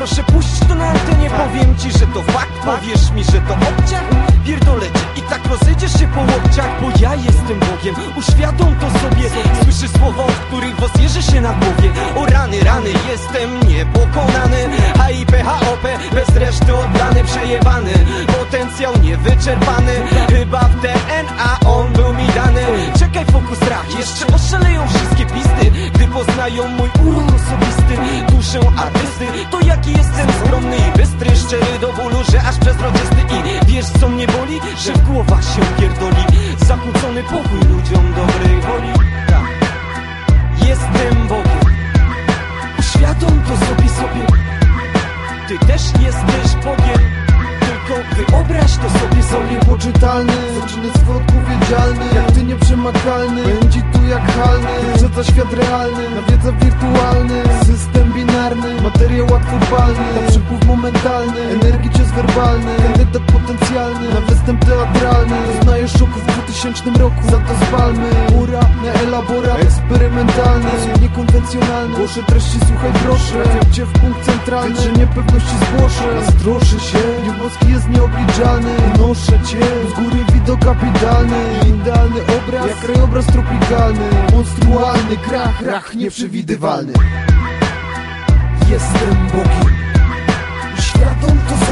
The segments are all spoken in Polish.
proszę puść to na antenie Powiem ci, że to fakt, powiesz mi, że to obciach. Pierdolę cię i tak rozejdziesz się po łokciach Bo ja jestem Bogiem, uświadom to sobie. Słyszysz słowa, od których wozjeży się na głowie. O rany, rany, jestem niepokonany. HIP, HOP, bez reszty oddany, przejebany. Potencjał niewyczerpany. Chyba w DNA on był mi dany. Czekaj, fokus strach, jeszcze oszaleją wszystkie poznają mój urok osobisty Duszę artysty, to jaki jestem skromny i bystry Szczery do bólu, że aż przezroczysty. I wiesz co mnie boli? Że w głowach się pierdoli. Zakłócony pokój ludziom dobrej woli. Jestem Bogiem. Uświadom to sobie sobie. Ty też jesteś Bogiem. Tylko wyobraź to sobie sobie Niepoczytalny, zaczyna swój odpowiedzialny Jak ty nieprzemakalny, będzie tu jak halny Wyprzedza świat realny, nawiedza wirtualny System binarny, materiał łatwopalny Na przypływ momentalny, energii cios werbalny Kandydat potencjalny, na występ teatralny Doznajesz szoku w 2000 roku, za to spalmy Ura, na elaborat, eksperymentalny niekonwencjonalny, głoszę treści, słuchaj proszę. Cię w punkt centralny, że niepewności zgłoszę. Zdroszę się, nieboski jest nieobliczalny. Noszę cię, z góry widok kapitalny Obraz, jak krajobraz tropikalny Monstrualny krach, rach nieprzewidywalny. Jestem Bogiem. Uświadom to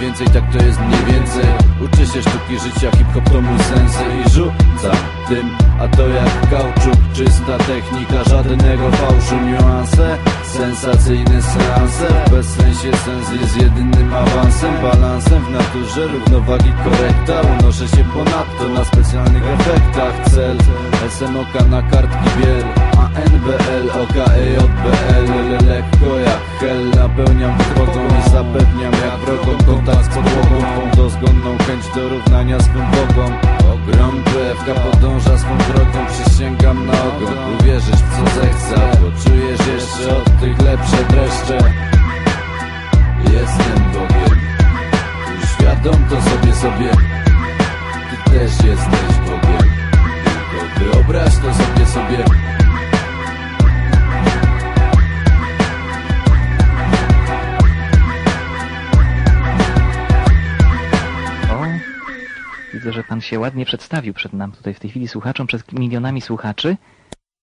więcej, tak to jest mniej więcej. Uczę się sztuki życia, hip-hop to mój sens I rzucam tym, a to jak kauczuk Czysta technika, żadnego fałszu Niuanse, sensacyjne seanse. W bezsensie sens jest jedynym awansem Balansem w naturze, równowagi korekta. Unoszę się ponadto na specjalnych efektach. Cel, SMOK na kartki biel A NBL, kontakt z podłogą Twą dozgonną chęć do równania swym bogom Ogrom PFK podąża swą drogą Przysięgam na ogon Uwierzysz w co zechce Poczujesz jeszcze od tych lepsze dreszcze. Jestem Bogiem Uświadom to sobie sobie. Ty też jesteś Bogiem Tylko wyobraź to sobie sobie widzę, że pan się ładnie przedstawił przed nam tutaj w tej chwili słuchaczom, przed milionami słuchaczy.